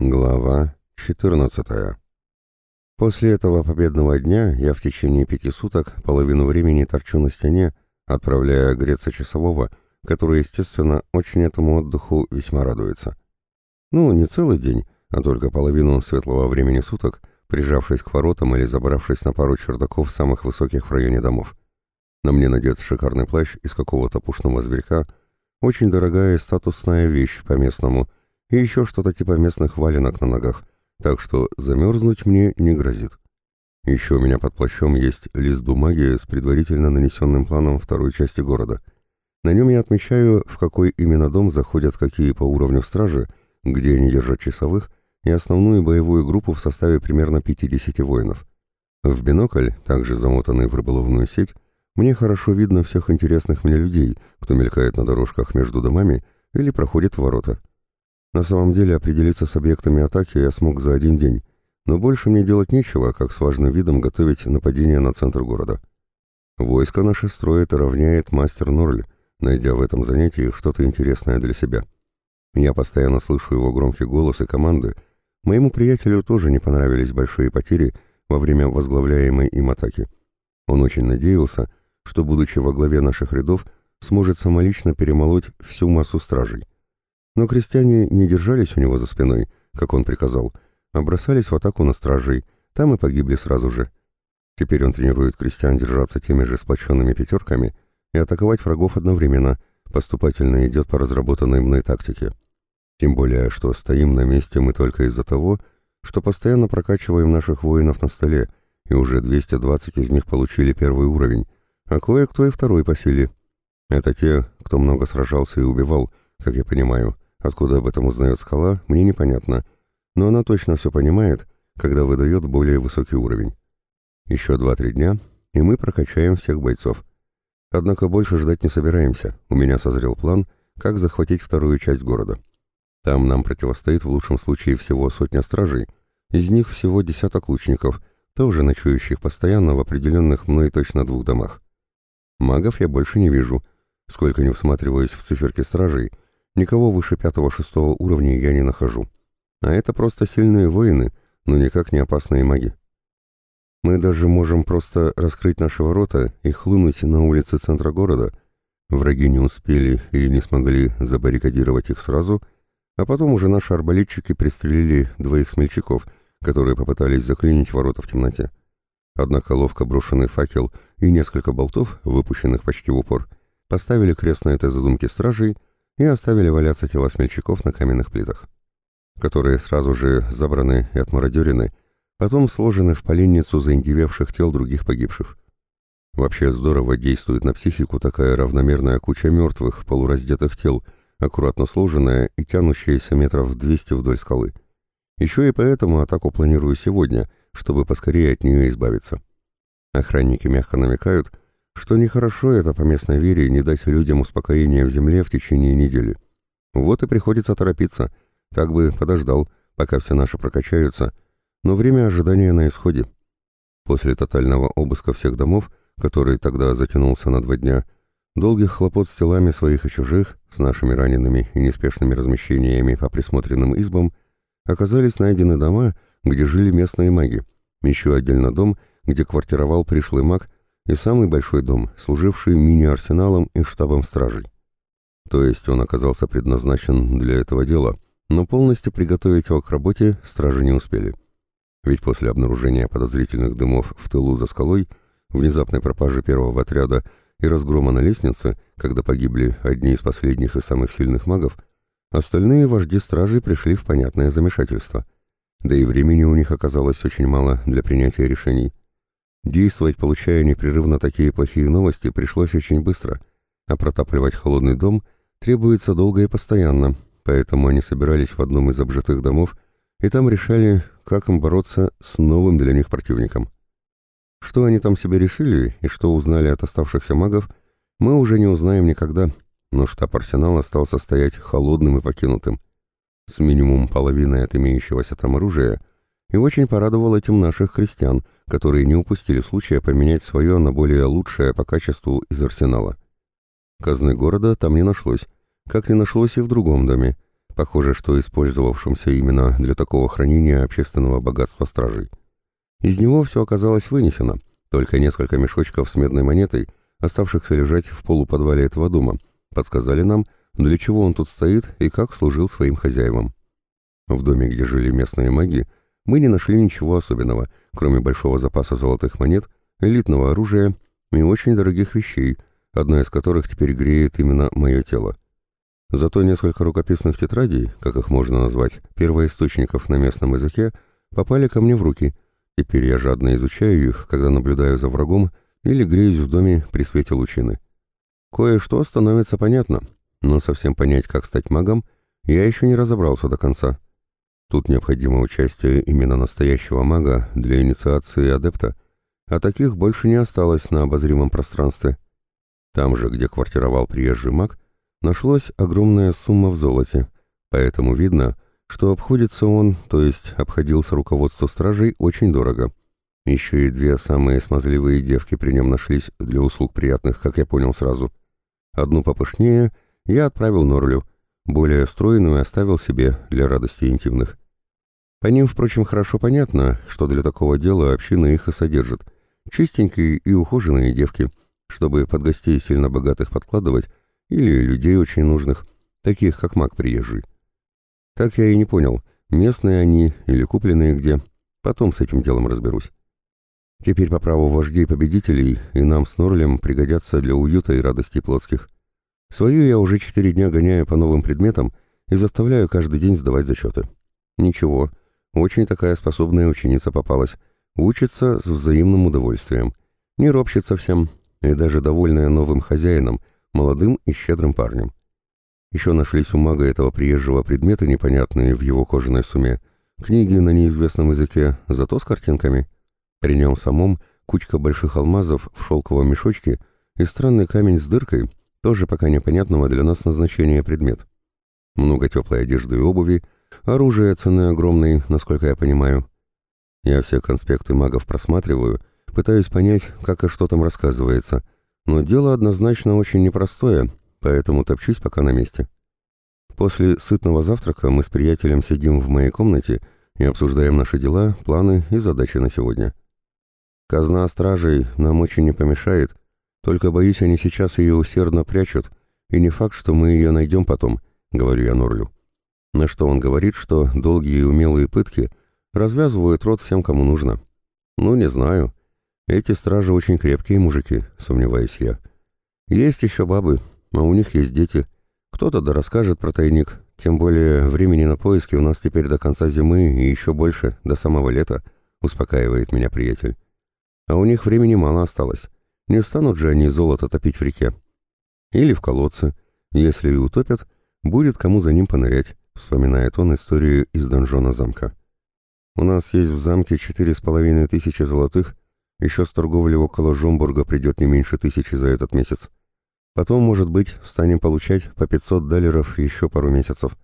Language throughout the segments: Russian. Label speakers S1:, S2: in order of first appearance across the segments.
S1: Глава 14. После этого победного дня я в течение пяти суток половину времени торчу на стене, отправляя греться часового, который, естественно, очень этому отдыху весьма радуется. Ну, не целый день, а только половину светлого времени суток, прижавшись к воротам или забравшись на пару чердаков самых высоких в районе домов. На мне надет шикарный плащ из какого-то пушного зверька, очень дорогая и статусная вещь по-местному — и еще что-то типа местных валенок на ногах, так что замерзнуть мне не грозит. Еще у меня под плащом есть лист бумаги с предварительно нанесенным планом второй части города. На нем я отмечаю, в какой именно дом заходят какие по уровню стражи, где они держат часовых, и основную боевую группу в составе примерно 50 воинов. В бинокль, также замотанный в рыболовную сеть, мне хорошо видно всех интересных мне людей, кто мелькает на дорожках между домами или проходит в ворота. На самом деле определиться с объектами атаки я смог за один день, но больше мне делать нечего, как с важным видом готовить нападение на центр города. Войско наше строит и равняет мастер Норль, найдя в этом занятии что-то интересное для себя. Я постоянно слышу его громкий голос и команды. Моему приятелю тоже не понравились большие потери во время возглавляемой им атаки. Он очень надеялся, что, будучи во главе наших рядов, сможет самолично перемолоть всю массу стражей. Но крестьяне не держались у него за спиной, как он приказал, а бросались в атаку на стражей, там и погибли сразу же. Теперь он тренирует крестьян держаться теми же сплоченными пятерками и атаковать врагов одновременно, поступательно идет по разработанной мной тактике. Тем более, что стоим на месте мы только из-за того, что постоянно прокачиваем наших воинов на столе, и уже 220 из них получили первый уровень, а кое-кто и второй по силе. Это те, кто много сражался и убивал, как я понимаю. Откуда об этом узнает скала, мне непонятно, но она точно все понимает, когда выдает более высокий уровень. Еще два-три дня, и мы прокачаем всех бойцов. Однако больше ждать не собираемся, у меня созрел план, как захватить вторую часть города. Там нам противостоит в лучшем случае всего сотня стражей, из них всего десяток лучников, тоже ночующих постоянно в определенных мной точно двух домах. Магов я больше не вижу, сколько не всматриваюсь в циферки стражей, Никого выше пятого-шестого уровня я не нахожу. А это просто сильные воины, но никак не опасные маги. Мы даже можем просто раскрыть наши ворота и хлынуть на улицы центра города. Враги не успели или не смогли забаррикадировать их сразу, а потом уже наши арбалетчики пристрелили двоих смельчаков, которые попытались заклинить ворота в темноте. Однако ловко брошенный факел и несколько болтов, выпущенных почти в упор, поставили крест на этой задумке стражей — и оставили валяться тела смельчаков на каменных плитах, которые сразу же забраны и отмародерены, потом сложены в поленницу заиндевевших тел других погибших. Вообще здорово действует на психику такая равномерная куча мертвых, полураздетых тел, аккуратно сложенная и тянущаяся метров 200 вдоль скалы. Еще и поэтому атаку планирую сегодня, чтобы поскорее от нее избавиться. Охранники мягко намекают, что нехорошо это по местной вере не дать людям успокоения в земле в течение недели. Вот и приходится торопиться, так бы подождал, пока все наши прокачаются, но время ожидания на исходе. После тотального обыска всех домов, который тогда затянулся на два дня, долгих хлопот с телами своих и чужих, с нашими ранеными и неспешными размещениями по присмотренным избам, оказались найдены дома, где жили местные маги, еще отдельно дом, где квартировал пришлый маг и самый большой дом, служивший мини-арсеналом и штабом стражей. То есть он оказался предназначен для этого дела, но полностью приготовить его к работе стражи не успели. Ведь после обнаружения подозрительных дымов в тылу за скалой, внезапной пропажи первого отряда и разгрома на лестнице, когда погибли одни из последних и самых сильных магов, остальные вожди стражей пришли в понятное замешательство. Да и времени у них оказалось очень мало для принятия решений. Действовать, получая непрерывно такие плохие новости, пришлось очень быстро, а протапливать холодный дом требуется долго и постоянно, поэтому они собирались в одном из обжитых домов и там решали, как им бороться с новым для них противником. Что они там себе решили и что узнали от оставшихся магов, мы уже не узнаем никогда, но штаб Арсенала стал состоять холодным и покинутым. С минимум половиной от имеющегося там оружия – и очень порадовал этим наших христиан, которые не упустили случая поменять свое на более лучшее по качеству из арсенала. Казны города там не нашлось, как не нашлось и в другом доме, похоже, что использовавшимся именно для такого хранения общественного богатства стражей. Из него все оказалось вынесено, только несколько мешочков с медной монетой, оставшихся лежать в полуподвале этого дома, подсказали нам, для чего он тут стоит и как служил своим хозяевам. В доме, где жили местные маги, мы не нашли ничего особенного, кроме большого запаса золотых монет, элитного оружия и очень дорогих вещей, одна из которых теперь греет именно мое тело. Зато несколько рукописных тетрадей, как их можно назвать, первоисточников на местном языке, попали ко мне в руки. Теперь я жадно изучаю их, когда наблюдаю за врагом или греюсь в доме при свете лучины. Кое-что становится понятно, но совсем понять, как стать магом, я еще не разобрался до конца. Тут необходимо участие именно настоящего мага для инициации адепта, а таких больше не осталось на обозримом пространстве. Там же, где квартировал приезжий маг, нашлась огромная сумма в золоте, поэтому видно, что обходится он, то есть обходился руководство стражей, очень дорого. Еще и две самые смазливые девки при нем нашлись для услуг приятных, как я понял сразу. Одну попышнее я отправил Норлю, более стройную оставил себе для радости интимных. По ним, впрочем, хорошо понятно, что для такого дела община их и содержит. Чистенькие и ухоженные девки, чтобы под гостей сильно богатых подкладывать, или людей очень нужных, таких как маг приезжий. Так я и не понял, местные они или купленные где. Потом с этим делом разберусь. Теперь по праву вождей победителей и нам с Норлем пригодятся для уюта и радости плотских. Свою я уже четыре дня гоняю по новым предметам и заставляю каждый день сдавать зачеты. Ничего, очень такая способная ученица попалась. Учится с взаимным удовольствием. Не ропщет совсем, и даже довольная новым хозяином, молодым и щедрым парнем. Еще нашлись у мага этого приезжего предметы непонятные в его кожаной суме, книги на неизвестном языке, зато с картинками. При нем самом кучка больших алмазов в шелковом мешочке и странный камень с дыркой, тоже пока непонятного для нас назначения предмет. Много теплой одежды и обуви, оружие цены огромной, насколько я понимаю. Я все конспекты магов просматриваю, пытаюсь понять, как и что там рассказывается — но дело однозначно очень непростое, поэтому топчусь пока на месте. После сытного завтрака мы с приятелем сидим в моей комнате и обсуждаем наши дела, планы и задачи на сегодня. Казна стражей нам очень не помешает, только, боюсь, они сейчас ее усердно прячут, и не факт, что мы ее найдем потом, говорю я Норлю. На что он говорит, что долгие и умелые пытки развязывают рот всем, кому нужно. Ну, не знаю. Эти стражи очень крепкие мужики, сомневаюсь я. Есть еще бабы, а у них есть дети. Кто-то да расскажет про тайник, тем более времени на поиски у нас теперь до конца зимы и еще больше, до самого лета, успокаивает меня приятель. А у них времени мало осталось. Не станут же они золото топить в реке. Или в колодце. Если и утопят, будет кому за ним понырять, вспоминает он историю из донжона замка. У нас есть в замке четыре с половиной тысячи золотых еще с торговли около Жомбурга придет не меньше тысячи за этот месяц. Потом, может быть, станем получать по 500 даллеров еще пару месяцев.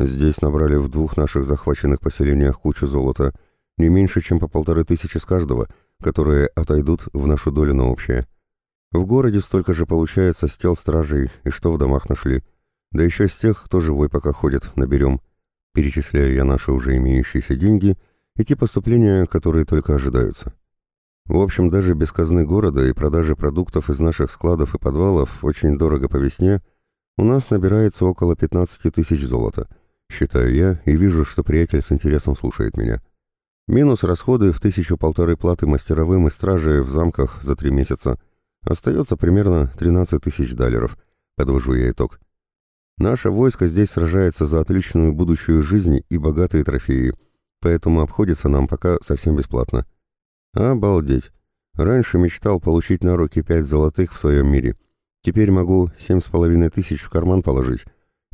S1: Здесь набрали в двух наших захваченных поселениях кучу золота, не меньше, чем по полторы тысячи с каждого, которые отойдут в нашу долю на общее. В городе столько же получается с тел стражей, и что в домах нашли. Да еще с тех, кто живой пока ходит, наберем. Перечисляю я наши уже имеющиеся деньги и те поступления, которые только ожидаются. В общем, даже без казны города и продажи продуктов из наших складов и подвалов очень дорого по весне у нас набирается около 15 тысяч золота, считаю я и вижу, что приятель с интересом слушает меня. Минус расходы в тысячу-полторы платы мастеровым и страже в замках за три месяца. Остается примерно 13 тысяч даллеров, подвожу я итог. Наше войско здесь сражается за отличную будущую жизнь и богатые трофеи, поэтому обходится нам пока совсем бесплатно. Обалдеть. Раньше мечтал получить на руки пять золотых в своем мире. Теперь могу семь с половиной тысяч в карман положить.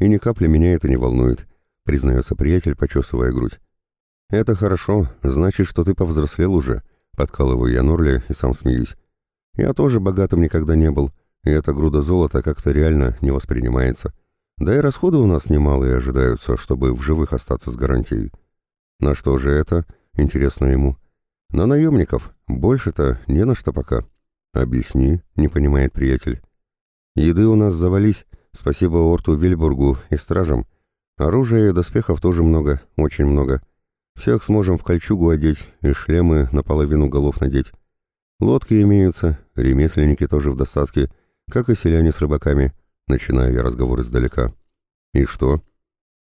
S1: И ни капли меня это не волнует, признается приятель, почесывая грудь. Это хорошо, значит, что ты повзрослел уже, подкалываю я Норли и сам смеюсь. Я тоже богатым никогда не был, и эта груда золота как-то реально не воспринимается. Да и расходы у нас немалые ожидаются, чтобы в живых остаться с гарантией. На что же это? Интересно ему. На наемников. Больше-то не на что пока. Объясни, не понимает приятель. Еды у нас завались. Спасибо Орту Вильбургу и стражам. Оружия и доспехов тоже много, очень много. Всех сможем в кольчугу одеть и шлемы наполовину голов надеть. Лодки имеются, ремесленники тоже в достатке, как и селяне с рыбаками, начиная я разговор издалека. И что?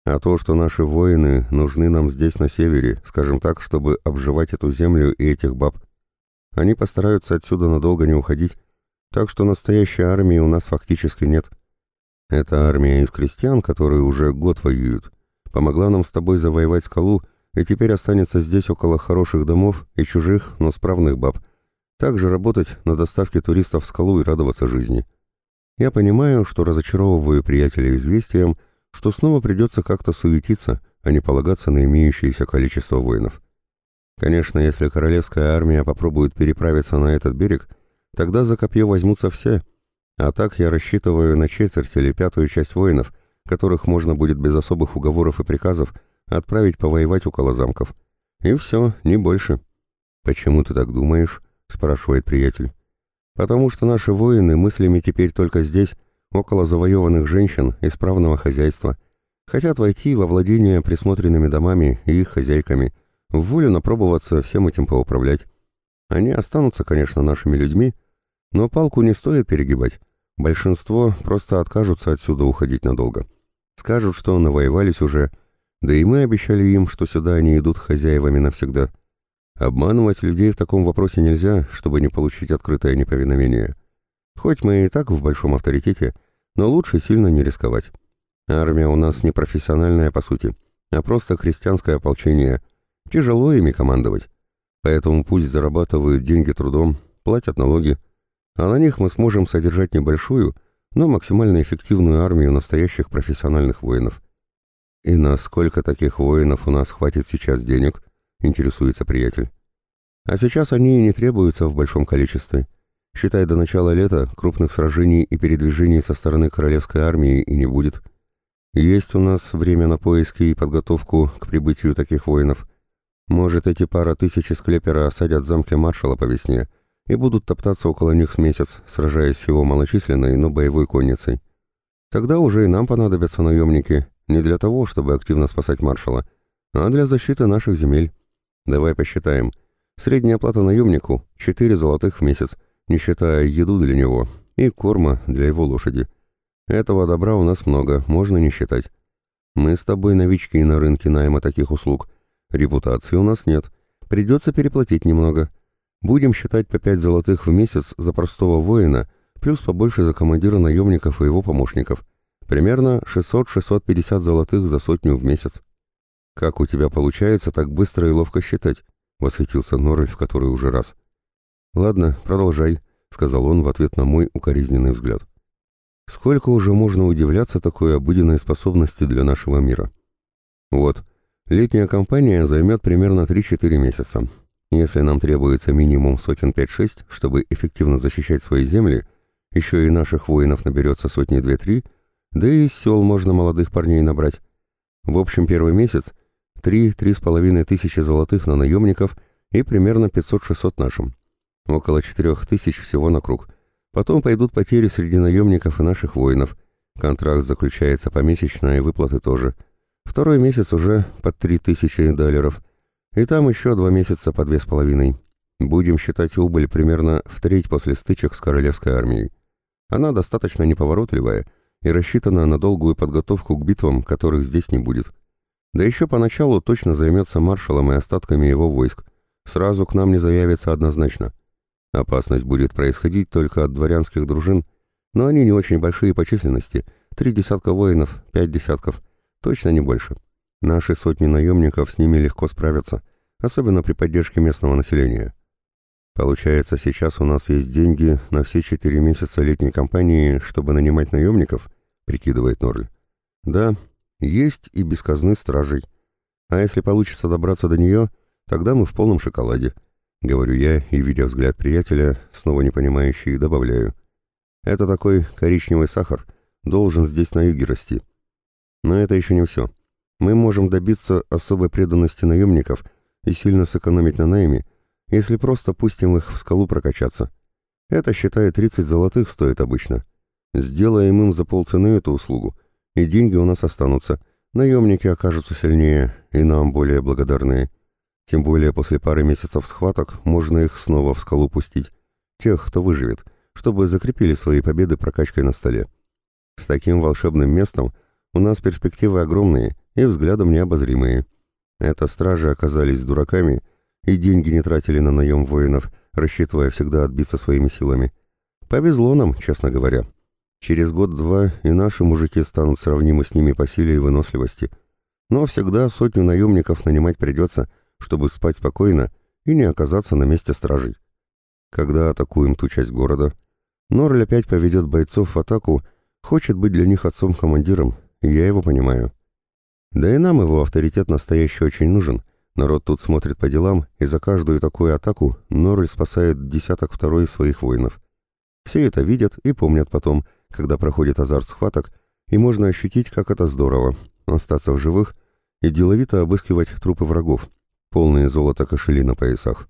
S1: А то, что наши воины нужны нам здесь на севере, скажем так, чтобы обживать эту землю и этих баб. Они постараются отсюда надолго не уходить, так что настоящей армии у нас фактически нет. Это армия из крестьян, которые уже год воюют. Помогла нам с тобой завоевать скалу, и теперь останется здесь около хороших домов и чужих, но справных баб. Также работать на доставке туристов в скалу и радоваться жизни. Я понимаю, что разочаровываю приятеля известием, что снова придется как-то суетиться, а не полагаться на имеющееся количество воинов. Конечно, если королевская армия попробует переправиться на этот берег, тогда за копье возьмутся все, а так я рассчитываю на четверть или пятую часть воинов, которых можно будет без особых уговоров и приказов отправить повоевать около замков. И все, не больше. «Почему ты так думаешь?» — спрашивает приятель. «Потому что наши воины мыслями теперь только здесь, около завоеванных женщин, исправного хозяйства. Хотят войти во владение присмотренными домами и их хозяйками, в волю напробоваться всем этим поуправлять. Они останутся, конечно, нашими людьми, но палку не стоит перегибать. Большинство просто откажутся отсюда уходить надолго. Скажут, что навоевались уже, да и мы обещали им, что сюда они идут хозяевами навсегда. Обманывать людей в таком вопросе нельзя, чтобы не получить открытое неповиновение. Хоть мы и так в большом авторитете, но лучше сильно не рисковать. Армия у нас не профессиональная по сути, а просто христианское ополчение. Тяжело ими командовать. Поэтому пусть зарабатывают деньги трудом, платят налоги, а на них мы сможем содержать небольшую, но максимально эффективную армию настоящих профессиональных воинов. И на сколько таких воинов у нас хватит сейчас денег, интересуется приятель. А сейчас они и не требуются в большом количестве. Считай, до начала лета крупных сражений и передвижений со стороны королевской армии и не будет. Есть у нас время на поиски и подготовку к прибытию таких воинов. Может, эти пара тысяч из клепера осадят замки маршала по весне и будут топтаться около них с месяц, сражаясь с его малочисленной, но боевой конницей. Тогда уже и нам понадобятся наемники, не для того, чтобы активно спасать маршала, а для защиты наших земель. Давай посчитаем. Средняя плата наемнику — 4 золотых в месяц — не считая еду для него и корма для его лошади. Этого добра у нас много, можно не считать. Мы с тобой новички на рынке найма таких услуг. Репутации у нас нет. Придется переплатить немного. Будем считать по пять золотых в месяц за простого воина, плюс побольше за командира наемников и его помощников. Примерно 600-650 золотых за сотню в месяц. «Как у тебя получается так быстро и ловко считать?» — восхитился Норрель в который уже раз. «Ладно, продолжай», — сказал он в ответ на мой укоризненный взгляд. «Сколько уже можно удивляться такой обыденной способности для нашего мира?» «Вот, летняя кампания займет примерно 3-4 месяца. Если нам требуется минимум сотен 5-6, чтобы эффективно защищать свои земли, еще и наших воинов наберется сотни 2-3, да и из сел можно молодых парней набрать. В общем, первый месяц — 3-3,5 тысячи золотых на наемников и примерно 500-600 нашим. Около четырех тысяч всего на круг. Потом пойдут потери среди наемников и наших воинов. Контракт заключается помесячно и выплаты тоже. Второй месяц уже под три тысячи долларов. И там еще два месяца по две с половиной. Будем считать убыль примерно в треть после стычек с королевской армией. Она достаточно неповоротливая и рассчитана на долгую подготовку к битвам, которых здесь не будет. Да еще поначалу точно займется маршалом и остатками его войск. Сразу к нам не заявится однозначно. Опасность будет происходить только от дворянских дружин, но они не очень большие по численности, три десятка воинов, пять десятков, точно не больше. Наши сотни наемников с ними легко справятся, особенно при поддержке местного населения. Получается, сейчас у нас есть деньги на все четыре месяца летней кампании, чтобы нанимать наемников, прикидывает Норль. Да, есть и без казны стражей. А если получится добраться до нее, тогда мы в полном шоколаде. — говорю я и, видя взгляд приятеля, снова непонимающий, добавляю. «Это такой коричневый сахар, должен здесь на юге расти. Но это еще не все. Мы можем добиться особой преданности наемников и сильно сэкономить на найме, если просто пустим их в скалу прокачаться. Это, считай, 30 золотых стоит обычно. Сделаем им за полцены эту услугу, и деньги у нас останутся, наемники окажутся сильнее и нам более благодарные. Тем более после пары месяцев схваток можно их снова в скалу пустить, тех, кто выживет, чтобы закрепили свои победы прокачкой на столе. С таким волшебным местом у нас перспективы огромные и взглядом необозримые. Это стражи оказались дураками и деньги не тратили на наем воинов, рассчитывая всегда отбиться своими силами. Повезло нам, честно говоря. Через год-два и наши мужики станут сравнимы с ними по силе и выносливости. Но всегда сотню наемников нанимать придется, чтобы спать спокойно и не оказаться на месте стражей. Когда атакуем ту часть города, Норль опять поведет бойцов в атаку, хочет быть для них отцом-командиром, я его понимаю. Да и нам его авторитет настоящий очень нужен. Народ тут смотрит по делам, и за каждую такую атаку Норль спасает десяток второй своих воинов. Все это видят и помнят потом, когда проходит азарт схваток, и можно ощутить, как это здорово — остаться в живых и деловито обыскивать трупы врагов, полные золота кошели на поясах.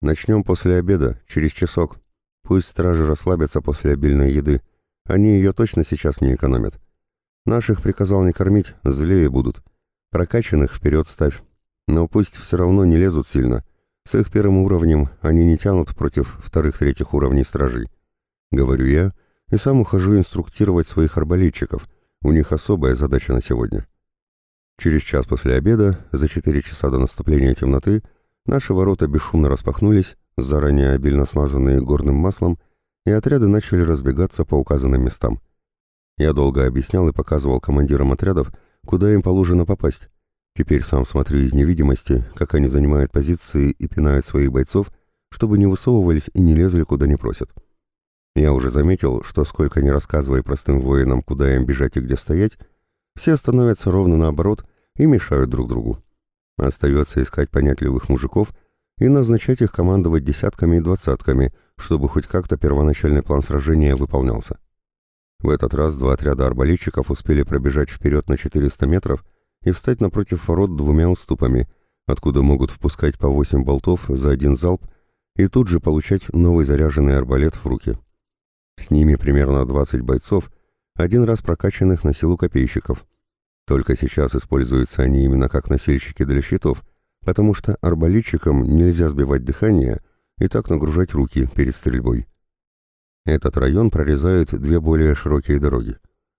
S1: Начнем после обеда, через часок. Пусть стражи расслабятся после обильной еды. Они ее точно сейчас не экономят. Наших приказал не кормить, злее будут. Прокачанных вперед ставь. Но пусть все равно не лезут сильно. С их первым уровнем они не тянут против вторых-третьих уровней стражей. Говорю я, и сам ухожу инструктировать своих арбалетчиков. У них особая задача на сегодня. Через час после обеда, за четыре часа до наступления темноты, наши ворота бесшумно распахнулись, заранее обильно смазанные горным маслом, и отряды начали разбегаться по указанным местам. Я долго объяснял и показывал командирам отрядов, куда им положено попасть. Теперь сам смотрю из невидимости, как они занимают позиции и пинают своих бойцов, чтобы не высовывались и не лезли, куда не просят. Я уже заметил, что сколько ни рассказывай простым воинам, куда им бежать и где стоять, все становятся ровно наоборот и мешают друг другу. Остается искать понятливых мужиков и назначать их командовать десятками и двадцатками, чтобы хоть как-то первоначальный план сражения выполнялся. В этот раз два отряда арбалетчиков успели пробежать вперед на 400 метров и встать напротив ворот двумя уступами, откуда могут впускать по 8 болтов за один залп и тут же получать новый заряженный арбалет в руки. С ними примерно 20 бойцов, один раз прокачанных на силу копейщиков. Только сейчас используются они именно как носильщики для щитов, потому что арбалетчикам нельзя сбивать дыхание и так нагружать руки перед стрельбой. Этот район прорезает две более широкие дороги.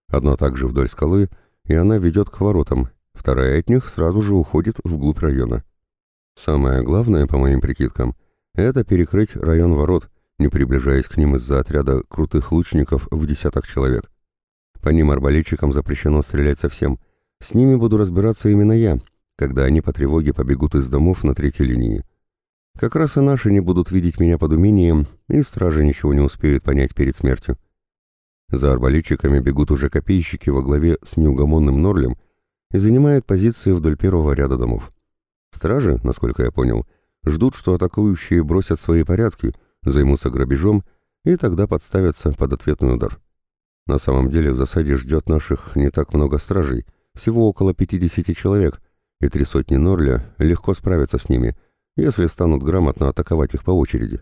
S1: Одна также вдоль скалы, и она ведет к воротам, вторая от них сразу же уходит вглубь района. Самое главное, по моим прикидкам, это перекрыть район ворот – не приближаясь к ним из-за отряда крутых лучников в десяток человек. По ним арбалетчикам запрещено стрелять совсем. С ними буду разбираться именно я, когда они по тревоге побегут из домов на третьей линии. Как раз и наши не будут видеть меня под умением, и стражи ничего не успеют понять перед смертью. За арбалетчиками бегут уже копейщики во главе с неугомонным Норлем и занимают позиции вдоль первого ряда домов. Стражи, насколько я понял, ждут, что атакующие бросят свои порядки — займутся грабежом и тогда подставятся под ответный удар. На самом деле в засаде ждет наших не так много стражей, всего около 50 человек, и три сотни Норля легко справятся с ними, если станут грамотно атаковать их по очереди.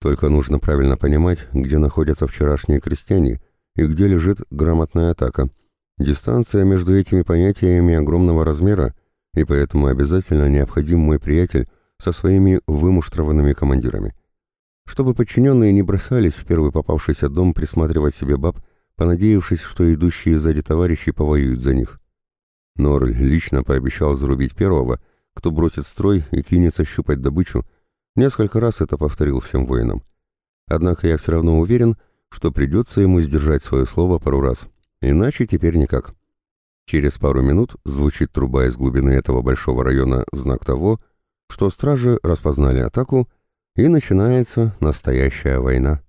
S1: Только нужно правильно понимать, где находятся вчерашние крестьяне и где лежит грамотная атака. Дистанция между этими понятиями огромного размера, и поэтому обязательно необходим мой приятель со своими вымуштрованными командирами чтобы подчиненные не бросались в первый попавшийся дом присматривать себе баб, понадеявшись, что идущие сзади товарищи повоюют за них. Норль лично пообещал зарубить первого, кто бросит строй и кинется щупать добычу, несколько раз это повторил всем воинам. Однако я все равно уверен, что придется ему сдержать свое слово пару раз, иначе теперь никак. Через пару минут звучит труба из глубины этого большого района в знак того, что стражи распознали атаку и начинается настоящая война.